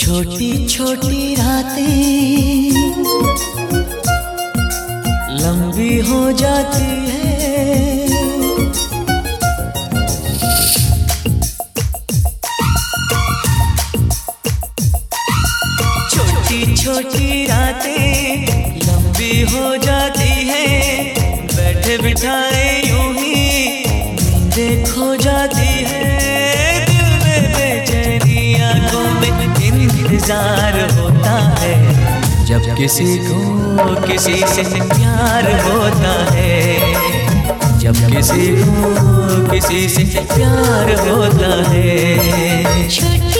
छोटी छोटी रातें लंबी हो जाती है छोटी छोटी रातें लंबी हो जाती है। बैठे बिठाए यूँ ही खो जाती है। बेचैनी आँखों में इंतज़ार होता है। जब किसी को किसी से प्यार होता है। जब किसी को किसी से प्यार होता है।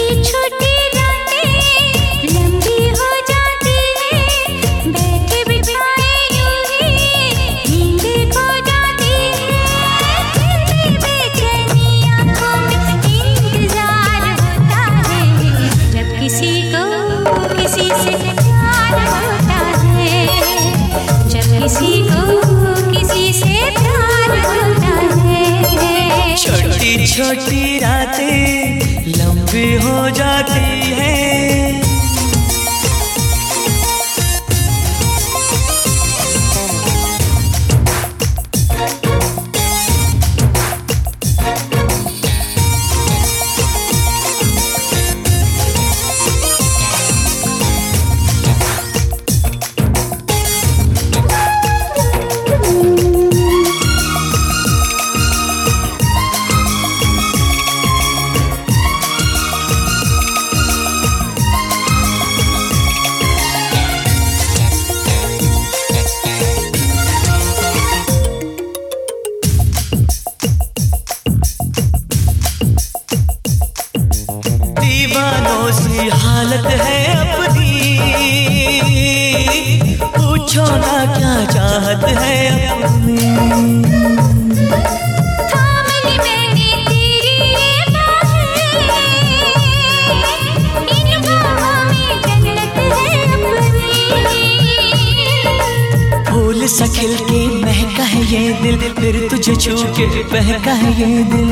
छोटी रातें लंबी हो जाती है। दीवानों सी हालत है अपनी। पूछो ना क्या चाहत है अपनी। थामली मैंने तेरी ये बाहें इन बाहों में जन्नत है अपनी फूल सा खिल के महका है ये दिल फिर तुझे छू के बहका है ये दिल।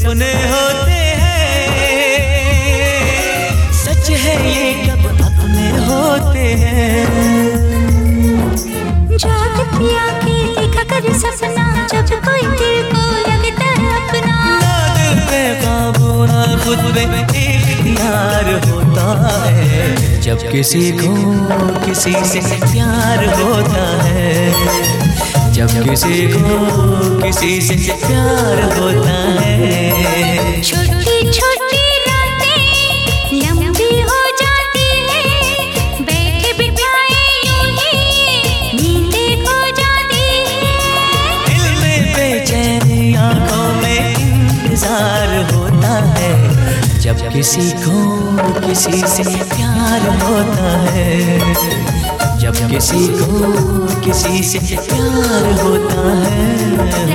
सपने होते हैं। सच है ये कब अपने होते हैं? जागती आँखें देखा कर सपना जब कोई दिल को लगता है अपना। ना दिल पे काबू ना खुद पे इख्तियार होता है। जब किसी को किसी से प्यार होता है। जब किसी को किसी से प्यार होता किसी को किसी से प्यार होता है जब किसी को किसी से प्यार होता है